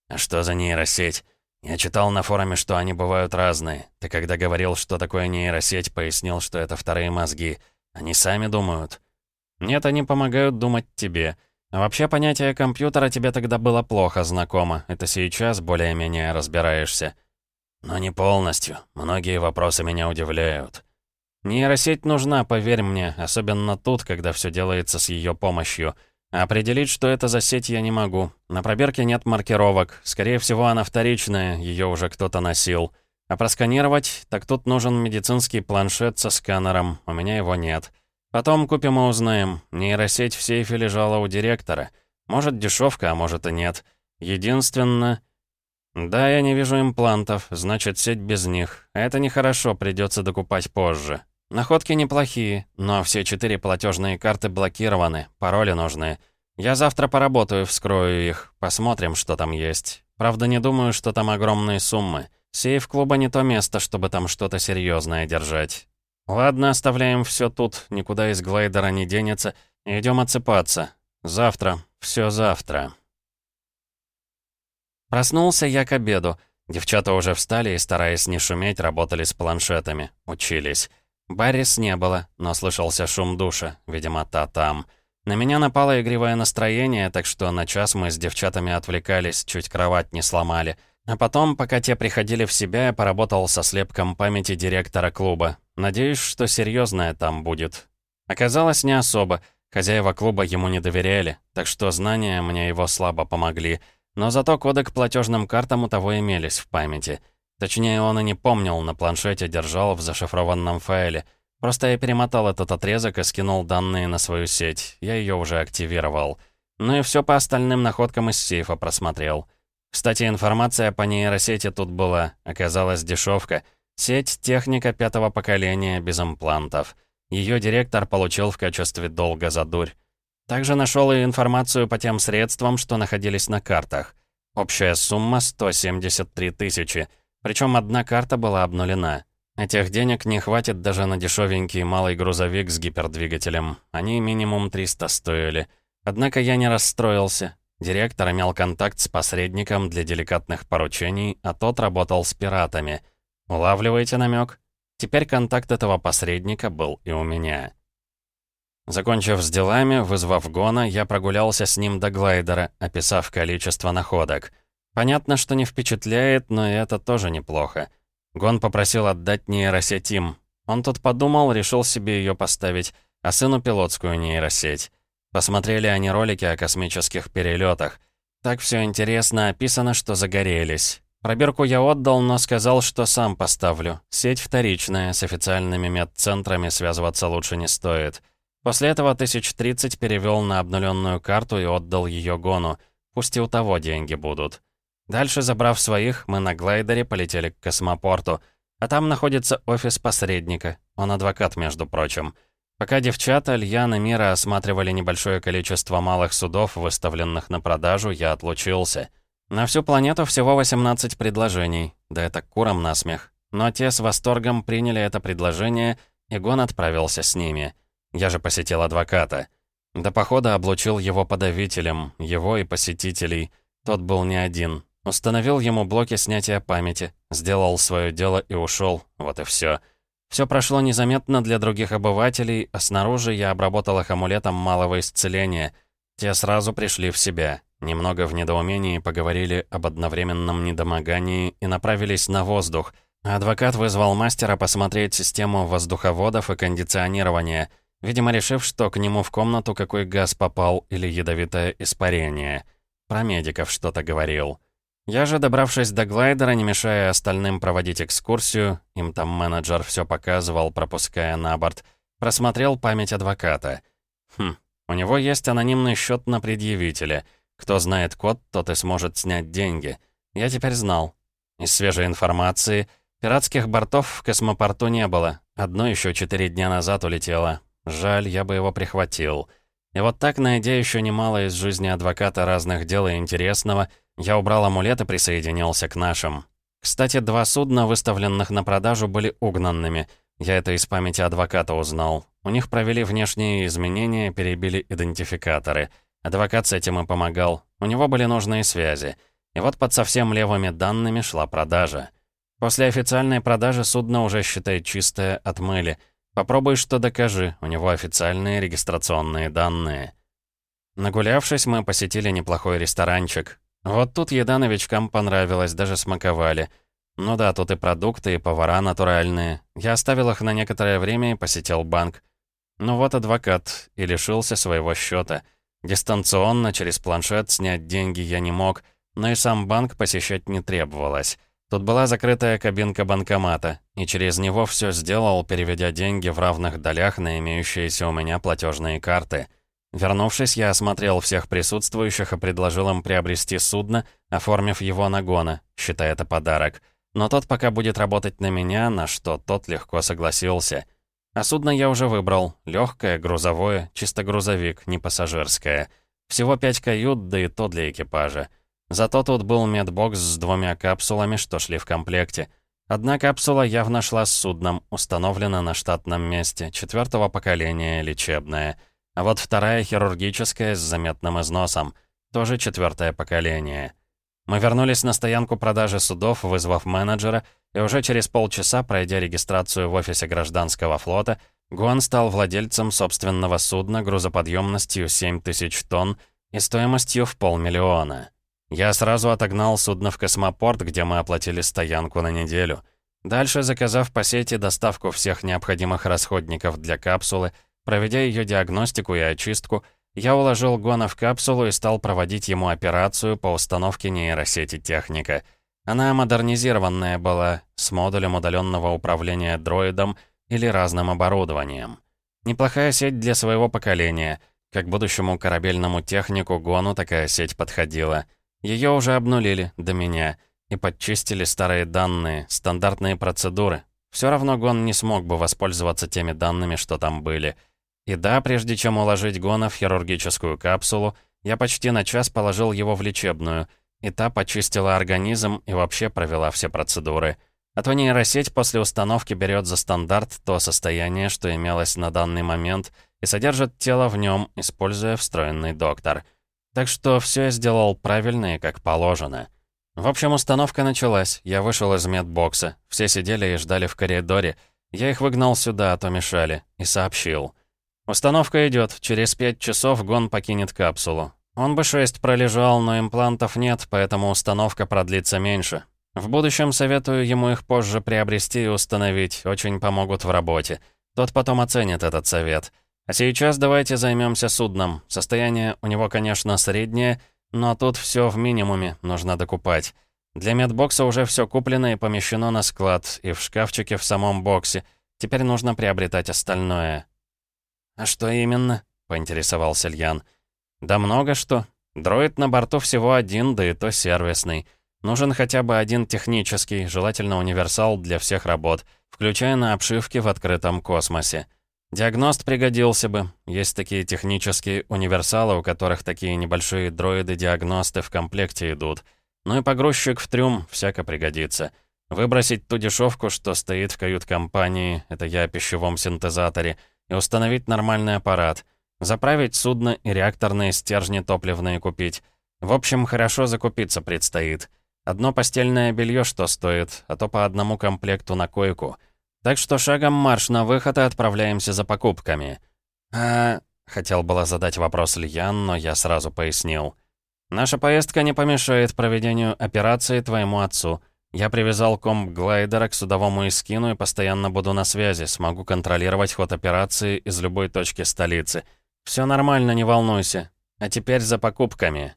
А что за нейросеть? Я читал на форуме, что они бывают разные. Ты когда говорил, что такое нейросеть, пояснил, что это вторые мозги. Они сами думают. Нет, они помогают думать тебе. А вообще понятие компьютера тебе тогда было плохо знакомо. Это сейчас более-менее разбираешься. Но не полностью. Многие вопросы меня удивляют. Нейросеть нужна, поверь мне, особенно тут, когда все делается с ее помощью. определить, что это за сеть, я не могу. На пробирке нет маркировок. Скорее всего, она вторичная, ее уже кто-то носил. А просканировать, так тут нужен медицинский планшет со сканером. У меня его нет. Потом купим и узнаем. Нейросеть в сейфе лежала у директора. Может, дешевка, а может и нет. Единственное... Да, я не вижу имплантов, значит, сеть без них. Это нехорошо, придется докупать позже. Находки неплохие, но все четыре платежные карты блокированы, пароли нужны. Я завтра поработаю, вскрою их, посмотрим, что там есть. Правда, не думаю, что там огромные суммы. Сейф клуба не то место, чтобы там что-то серьезное держать. Ладно, оставляем все тут, никуда из глайдера не денется. Идем отсыпаться. Завтра, все завтра. Проснулся я к обеду. Девчата уже встали и, стараясь не шуметь, работали с планшетами, учились. Баррис не было, но слышался шум душа, видимо, та там. На меня напало игривое настроение, так что на час мы с девчатами отвлекались, чуть кровать не сломали. А потом, пока те приходили в себя, я поработал со слепком памяти директора клуба. Надеюсь, что серьезное там будет. Оказалось, не особо. Хозяева клуба ему не доверяли, так что знания мне его слабо помогли. Но зато коды к платежным картам у того имелись в памяти. Точнее, он и не помнил, на планшете держал в зашифрованном файле. Просто я перемотал этот отрезок и скинул данные на свою сеть. Я ее уже активировал. Ну и все по остальным находкам из сейфа просмотрел. Кстати, информация по нейросети тут была. Оказалась дешевка. Сеть техника пятого поколения без имплантов. Ее директор получил в качестве долга за дурь. Также нашел и информацию по тем средствам, что находились на картах. Общая сумма 173 тысячи. Причем одна карта была обнулена. Этих денег не хватит даже на дешевенький малый грузовик с гипердвигателем. Они минимум 300 стоили. Однако я не расстроился. Директор имел контакт с посредником для деликатных поручений, а тот работал с пиратами. Улавливаете намек? Теперь контакт этого посредника был и у меня. Закончив с делами, вызвав Гона, я прогулялся с ним до глайдера, описав количество находок. Понятно, что не впечатляет, но это тоже неплохо. Гон попросил отдать нейросеть им. Он тут подумал, решил себе ее поставить, а сыну пилотскую нейросеть. Посмотрели они ролики о космических перелетах. Так все интересно описано, что загорелись. Пробирку я отдал, но сказал, что сам поставлю. Сеть вторичная, с официальными медцентрами связываться лучше не стоит. После этого тысяч тридцать перевел на обнуленную карту и отдал ее Гону. Пусть и у того деньги будут. Дальше, забрав своих, мы на глайдере полетели к космопорту. А там находится офис посредника. Он адвокат, между прочим. Пока девчата, Льян и Мира осматривали небольшое количество малых судов, выставленных на продажу, я отлучился. На всю планету всего 18 предложений. Да это курам насмех. Но те с восторгом приняли это предложение, и Гон отправился с ними. Я же посетил адвоката. До похода облучил его подавителем, его и посетителей. Тот был не один. Установил ему блоки снятия памяти, сделал свое дело и ушел. Вот и все. Все прошло незаметно для других обывателей, а снаружи я обработал их амулетом малого исцеления. Те сразу пришли в себя. Немного в недоумении поговорили об одновременном недомогании и направились на воздух. Адвокат вызвал мастера посмотреть систему воздуховодов и кондиционирования, видимо, решив, что к нему в комнату какой газ попал или ядовитое испарение. Про медиков что-то говорил. Я же, добравшись до глайдера, не мешая остальным проводить экскурсию, им там менеджер все показывал, пропуская на борт, просмотрел память адвоката. Хм, у него есть анонимный счет на предъявителя. Кто знает код, тот и сможет снять деньги. Я теперь знал. Из свежей информации, пиратских бортов в космопорту не было. Одно еще четыре дня назад улетело. Жаль, я бы его прихватил. И вот так, найдя еще немало из жизни адвоката разных дел и интересного, я убрал амулет и присоединился к нашим. Кстати, два судна, выставленных на продажу, были угнанными. Я это из памяти адвоката узнал. У них провели внешние изменения, перебили идентификаторы. Адвокат с этим и помогал. У него были нужные связи. И вот под совсем левыми данными шла продажа. После официальной продажи судно уже, считай, чистое, отмыли. Попробуй что докажи, у него официальные регистрационные данные. Нагулявшись, мы посетили неплохой ресторанчик. Вот тут еда новичкам понравилась, даже смаковали. Ну да, тут и продукты, и повара натуральные. Я оставил их на некоторое время и посетил банк. Ну вот адвокат, и лишился своего счета. Дистанционно, через планшет, снять деньги я не мог, но и сам банк посещать не требовалось. Тут была закрытая кабинка банкомата, и через него все сделал, переведя деньги в равных долях на имеющиеся у меня платежные карты — Вернувшись, я осмотрел всех присутствующих и предложил им приобрести судно, оформив его на гона, считая это подарок. Но тот пока будет работать на меня, на что тот легко согласился. А судно я уже выбрал. Легкое, грузовое, чисто грузовик, не пассажирское. Всего пять кают, да и то для экипажа. Зато тут был медбокс с двумя капсулами, что шли в комплекте. Одна капсула явно шла с судном, установлена на штатном месте, четвертого поколения, лечебная. А вот вторая хирургическая с заметным износом, тоже четвертое поколение. Мы вернулись на стоянку продажи судов, вызвав менеджера, и уже через полчаса, пройдя регистрацию в офисе гражданского флота, Гуан стал владельцем собственного судна грузоподъемностью 7000 тонн и стоимостью в полмиллиона. Я сразу отогнал судно в космопорт, где мы оплатили стоянку на неделю. Дальше, заказав по сети доставку всех необходимых расходников для капсулы, проведя ее диагностику и очистку, я уложил Гона в капсулу и стал проводить ему операцию по установке нейросети техника. Она модернизированная была, с модулем удаленного управления дроидом или разным оборудованием. Неплохая сеть для своего поколения. Как будущему корабельному технику Гону такая сеть подходила — ее уже обнулили, до меня, и подчистили старые данные, стандартные процедуры. Все равно Гон не смог бы воспользоваться теми данными, что там были. И да, прежде чем уложить Гона в хирургическую капсулу, я почти на час положил его в лечебную, и та почистила организм и вообще провела все процедуры. А то нейросеть после установки берет за стандарт то состояние, что имелось на данный момент, и содержит тело в нем, используя встроенный доктор — так что все я сделал правильно и как положено. В общем, установка началась. Я вышел из медбокса. Все сидели и ждали в коридоре. Я их выгнал сюда, а то мешали. И сообщил. Установка идет. Через пять часов Гон покинет капсулу. Он бы шесть пролежал, но имплантов нет, поэтому установка продлится меньше. В будущем советую ему их позже приобрести и установить. Очень помогут в работе. Тот потом оценит этот совет. А сейчас давайте займемся судном. Состояние у него, конечно, среднее, но тут все в минимуме, нужно докупать. Для медбокса уже все куплено и помещено на склад, и в шкафчике в самом боксе. Теперь нужно приобретать остальное. «А что именно?» — поинтересовался Льян. «Да много что. Дроид на борту всего один, да и то сервисный. Нужен хотя бы один технический, желательно универсал для всех работ, включая на обшивке в открытом космосе». Диагност пригодился бы. Есть такие технические универсалы, у которых такие небольшие дроиды-диагносты в комплекте идут. Ну и погрузчик в трюм всяко пригодится. Выбросить ту дешевку, что стоит в кают-компании, это я о пищевом синтезаторе, и установить нормальный аппарат. Заправить судно и реакторные стержни топливные купить. В общем, хорошо закупиться предстоит. Одно постельное белье что стоит, а то по одному комплекту на койку — так что шагом марш на выход и отправляемся за покупками. А... Хотел было задать вопрос Льян, но я сразу пояснил. «Наша поездка не помешает проведению операции твоему отцу. Я привязал комп глайдера к судовому эскину и постоянно буду на связи, смогу контролировать ход операции из любой точки столицы. Все нормально, не волнуйся. А теперь за покупками».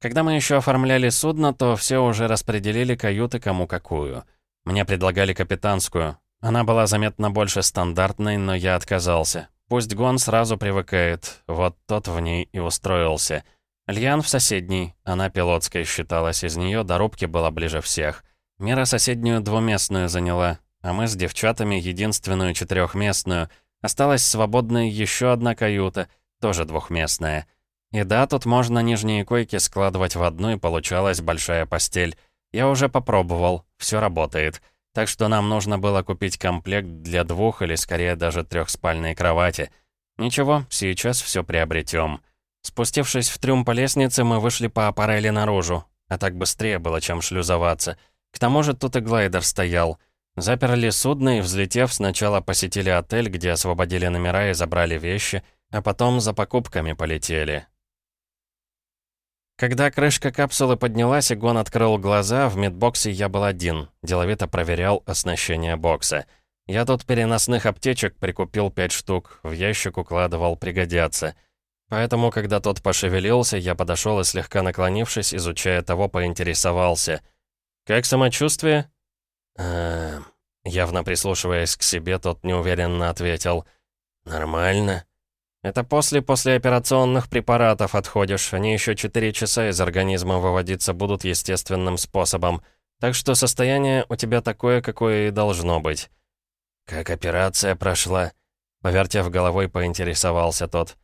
Когда мы еще оформляли судно, то все уже распределили каюты кому какую. Мне предлагали капитанскую. Она была заметно больше стандартной, но я отказался. Пусть Гон сразу привыкает, вот тот в ней и устроился. Льян в соседней, она пилотской считалась, из нее до рубки была ближе всех. Мира соседнюю двуместную заняла, а мы с девчатами единственную четырехместную. Осталась свободная еще одна каюта, тоже двухместная. И да, тут можно нижние койки складывать в одну, и получалась большая постель. Я уже попробовал, все работает. Так что нам нужно было купить комплект для двух или скорее даже трехспальной кровати. Ничего, сейчас все приобретем. Спустившись в трюм по лестнице, мы вышли по аппарели наружу. А так быстрее было, чем шлюзоваться. К тому же тут и глайдер стоял. Заперли судно и, взлетев, сначала посетили отель, где освободили номера и забрали вещи, а потом за покупками полетели. Когда крышка капсулы поднялась, и Гон открыл глаза, в медбоксе я был один. Деловито проверял оснащение бокса. Я тут переносных аптечек прикупил пять штук, в ящик укладывал, пригодятся. Поэтому, когда тот пошевелился, я подошел и, слегка наклонившись, изучая того, поинтересовался. «Как самочувствие?» «Эм...» Явно прислушиваясь к себе, тот неуверенно ответил. «Нормально». Это после послеоперационных препаратов отходишь. Они еще 4 часа из организма выводиться будут естественным способом. Так что состояние у тебя такое, какое и должно быть. Как операция прошла? Повертев головой, поинтересовался тот.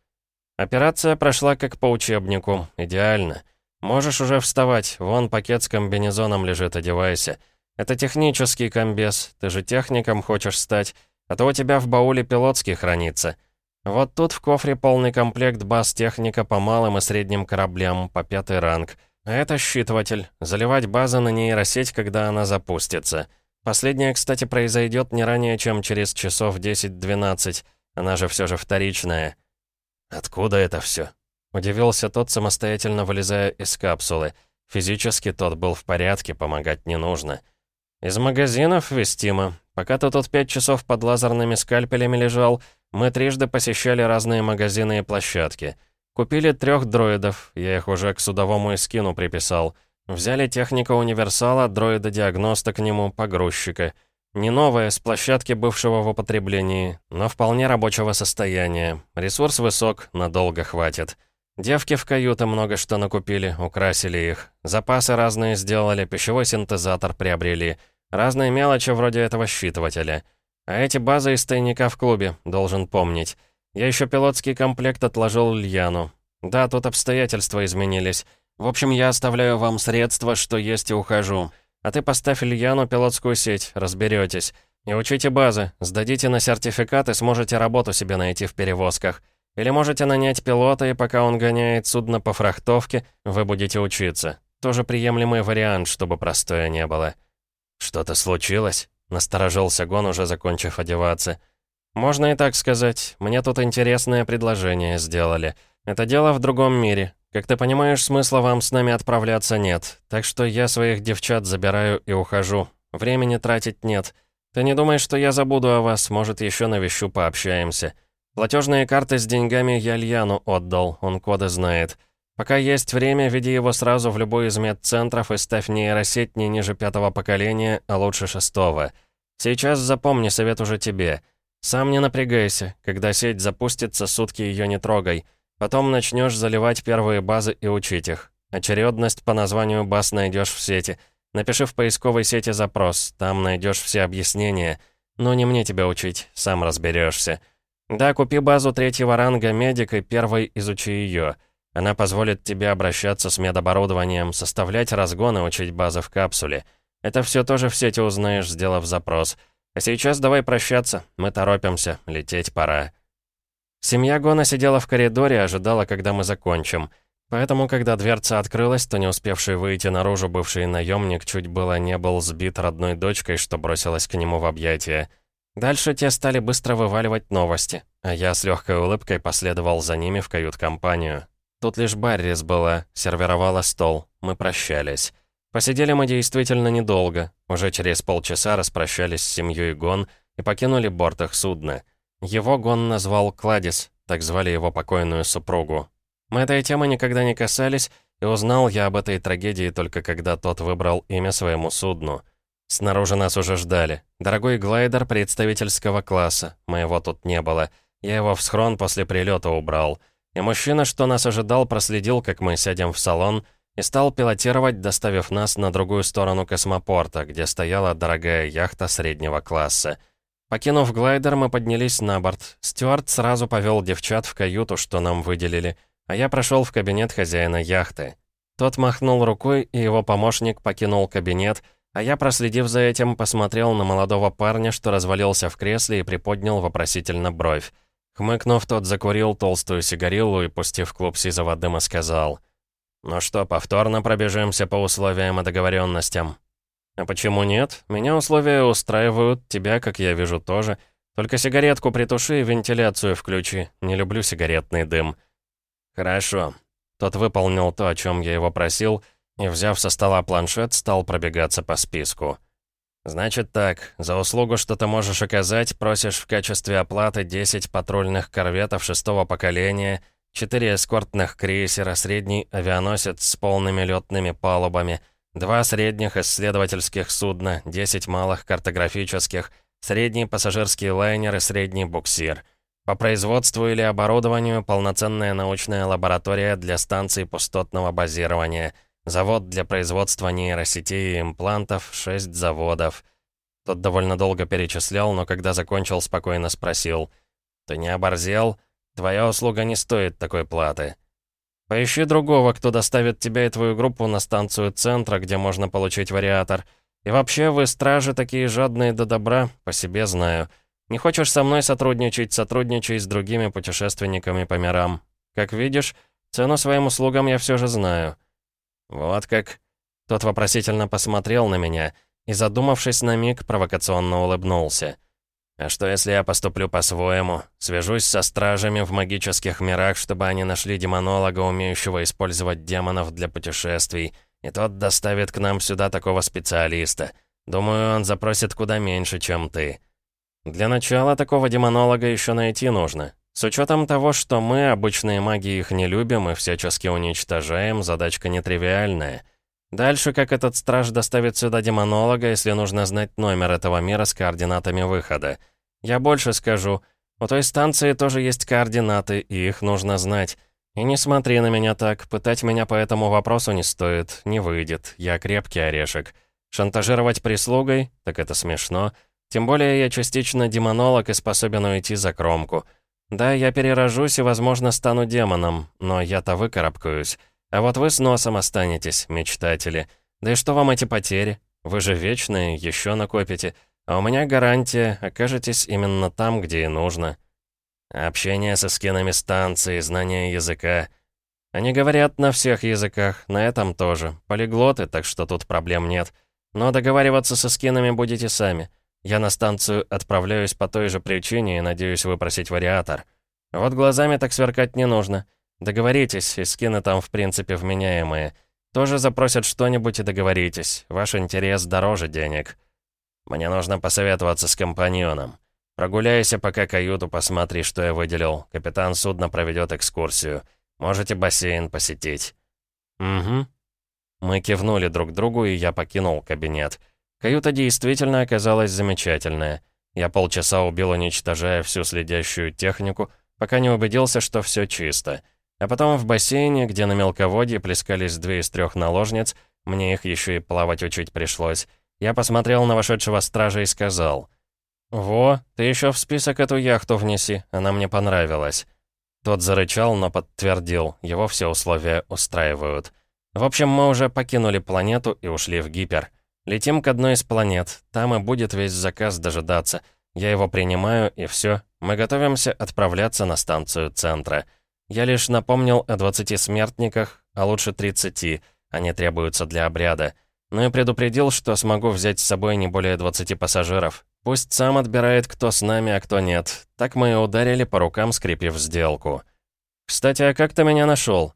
Операция прошла как по учебнику. Идеально. Можешь уже вставать, вон пакет с комбинезоном лежит, одевайся. Это технический комбез, ты же техником хочешь стать, а то у тебя в бауле пилотский хранится. Вот тут в кофре полный комплект баз техника по малым и средним кораблям, по пятый ранг. А это считыватель, заливать базы на нейросеть, когда она запустится. Последнее, кстати, произойдет не ранее, чем через часов 10-12. Она же все же вторичная. Откуда это все? Удивился тот, самостоятельно вылезая из капсулы. Физически тот был в порядке, помогать не нужно. Из магазинов вестимо. Пока ты тут пять часов под лазерными скальпелями лежал, мы трижды посещали разные магазины и площадки. Купили трех дроидов, я их уже к судовому эскину приписал. Взяли техника универсала, дроида-диагноста к нему, погрузчика. Не новое, с площадки бывшего в употреблении, но вполне рабочего состояния. Ресурс высок, надолго хватит. Девки в каюты много что накупили, украсили их. Запасы разные сделали, пищевой синтезатор приобрели. Разные мелочи вроде этого считывателя. А эти базы из тайника в клубе, должен помнить. Я еще пилотский комплект отложил Льяну. Да, тут обстоятельства изменились. В общем, я оставляю вам средства, что есть и ухожу. А ты поставь Ильяну пилотскую сеть, разберетесь. И учите базы, сдадите на сертификат и сможете работу себе найти в перевозках. Или можете нанять пилота, и пока он гоняет судно по фрахтовке, вы будете учиться. Тоже приемлемый вариант, чтобы простое не было. «Что-то случилось?» — насторожился Гон, уже закончив одеваться. «Можно и так сказать. Мне тут интересное предложение сделали. Это дело в другом мире. Как ты понимаешь, смысла вам с нами отправляться нет. Так что я своих девчат забираю и ухожу. Времени тратить нет. Ты не думаешь, что я забуду о вас? Может, еще навещу, пообщаемся. Платежные карты с деньгами я Льяну отдал, он коды знает. Пока есть время, веди его сразу в любой из медцентров и ставь нейросеть не ниже пятого поколения, а лучше шестого. Сейчас запомни, совет уже тебе. Сам не напрягайся. Когда сеть запустится, сутки ее не трогай. Потом начнешь заливать первые базы и учить их. Очередность по названию баз найдешь в сети. Напиши в поисковой сети запрос, там найдешь все объяснения. Но не мне тебя учить, сам разберешься. Да, купи базу третьего ранга медик и первой изучи ее. Она позволит тебе обращаться с медоборудованием, составлять разгоны, учить базы в капсуле. Это все тоже в сети узнаешь, сделав запрос. А сейчас давай прощаться, мы торопимся, лететь пора. Семья Гона сидела в коридоре, ожидала, когда мы закончим. Поэтому, когда дверца открылась, то не успевший выйти наружу бывший наемник чуть было не был сбит родной дочкой, что бросилась к нему в объятия. Дальше те стали быстро вываливать новости, а я с легкой улыбкой последовал за ними в кают-компанию. Тут лишь Баррис была, сервировала стол, мы прощались. Посидели мы действительно недолго, уже через полчаса распрощались с семьей Гон и покинули борт их судна. Его Гон назвал Кладис, так звали его покойную супругу. Мы этой темы никогда не касались, и узнал я об этой трагедии только когда тот выбрал имя своему судну. Снаружи нас уже ждали. Дорогой глайдер представительского класса. Моего тут не было. Я его в схрон после прилета убрал. И мужчина, что нас ожидал, проследил, как мы сядем в салон, и стал пилотировать, доставив нас на другую сторону космопорта, где стояла дорогая яхта среднего класса. Покинув глайдер, мы поднялись на борт. Стюарт сразу повел девчат в каюту, что нам выделили, а я прошел в кабинет хозяина яхты. Тот махнул рукой, и его помощник покинул кабинет, а я, проследив за этим, посмотрел на молодого парня, что развалился в кресле и приподнял вопросительно бровь. Хмыкнув, тот закурил толстую сигарилу и, пустив клуб сизого дыма, сказал, «Ну что, повторно пробежимся по условиям и договоренностям?» «А почему нет? Меня условия устраивают, тебя, как я вижу, тоже. Только сигаретку притуши и вентиляцию включи. Не люблю сигаретный дым». «Хорошо». Тот выполнил то, о чем я его просил, и, взяв со стола планшет, стал пробегаться по списку. «Значит так, за услугу, что ты можешь оказать, просишь в качестве оплаты 10 патрульных корветов шестого поколения, 4 эскортных крейсера, средний авианосец с полными летными палубами — Два средних исследовательских судна, 10 малых картографических, средний пассажирский лайнер и средний буксир. По производству или оборудованию полноценная научная лаборатория для станций пустотного базирования, завод для производства нейросетей и имплантов, 6 заводов. Тот довольно долго перечислял, но когда закончил, спокойно спросил. «Ты не оборзел? Твоя услуга не стоит такой платы». Поищи другого, кто доставит тебя и твою группу на станцию центра, где можно получить вариатор. И вообще, вы, стражи, такие жадные до добра, по себе знаю. Не хочешь со мной сотрудничать, сотрудничай с другими путешественниками по мирам. Как видишь, цену своим услугам я все же знаю». «Вот как...» Тот вопросительно посмотрел на меня и, задумавшись на миг, провокационно улыбнулся. «А что, если я поступлю по-своему? Свяжусь со стражами в магических мирах, чтобы они нашли демонолога, умеющего использовать демонов для путешествий, и тот доставит к нам сюда такого специалиста. Думаю, он запросит куда меньше, чем ты». «Для начала такого демонолога еще найти нужно. С учетом того, что мы, обычные маги, их не любим и всячески уничтожаем, задачка нетривиальная». Дальше, как этот страж доставит сюда демонолога, если нужно знать номер этого мира с координатами выхода. Я больше скажу. У той станции тоже есть координаты, и их нужно знать. И не смотри на меня так, пытать меня по этому вопросу не стоит, не выйдет. Я крепкий орешек. Шантажировать прислугой? Так это смешно. Тем более я частично демонолог и способен уйти за кромку. Да, я перерожусь и, возможно, стану демоном, но я-то выкарабкаюсь. А вот вы с носом останетесь, мечтатели. Да и что вам эти потери? Вы же вечные, еще накопите. А у меня гарантия, окажетесь именно там, где и нужно. Общение со скинами станции, знание языка. Они говорят на всех языках, на этом тоже. Полиглоты, так что тут проблем нет. Но договариваться со скинами будете сами. Я на станцию отправляюсь по той же причине и надеюсь выпросить вариатор. Вот глазами так сверкать не нужно. Договоритесь, и скины там в принципе вменяемые. Тоже запросят что-нибудь и договоритесь. Ваш интерес дороже денег. Мне нужно посоветоваться с компаньоном. Прогуляйся, пока каюту посмотри, что я выделил. Капитан судна проведет экскурсию. Можете бассейн посетить. Угу. Мы кивнули друг другу, и я покинул кабинет. Каюта действительно оказалась замечательная. Я полчаса убил, уничтожая всю следящую технику, пока не убедился, что все чисто. А потом в бассейне, где на мелководье плескались две из трех наложниц, мне их еще и плавать учить пришлось, я посмотрел на вошедшего стража и сказал, «Во, ты еще в список эту яхту внеси, она мне понравилась». Тот зарычал, но подтвердил, его все условия устраивают. В общем, мы уже покинули планету и ушли в гипер. Летим к одной из планет, там и будет весь заказ дожидаться. Я его принимаю, и все. Мы готовимся отправляться на станцию центра. Я лишь напомнил о 20 смертниках, а лучше 30, они требуются для обряда. Ну и предупредил, что смогу взять с собой не более 20 пассажиров. Пусть сам отбирает, кто с нами, а кто нет. Так мы и ударили по рукам, скрепив сделку. «Кстати, а как ты меня нашел?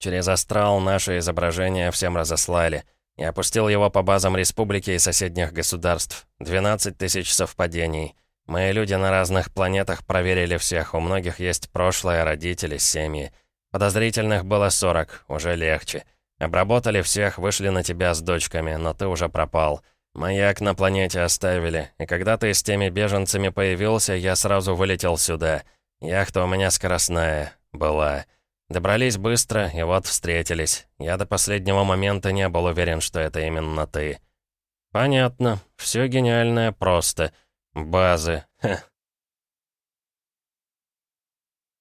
Через астрал наше изображение всем разослали. Я опустил его по базам республики и соседних государств. 12 тысяч совпадений. Мои люди на разных планетах проверили всех, у многих есть прошлое, родители, семьи. Подозрительных было 40, уже легче. Обработали всех, вышли на тебя с дочками, но ты уже пропал. Маяк на планете оставили, и когда ты с теми беженцами появился, я сразу вылетел сюда. Яхта у меня скоростная. Была. Добрались быстро, и вот встретились. Я до последнего момента не был уверен, что это именно ты. Понятно. Все гениальное просто. Базы. Ха,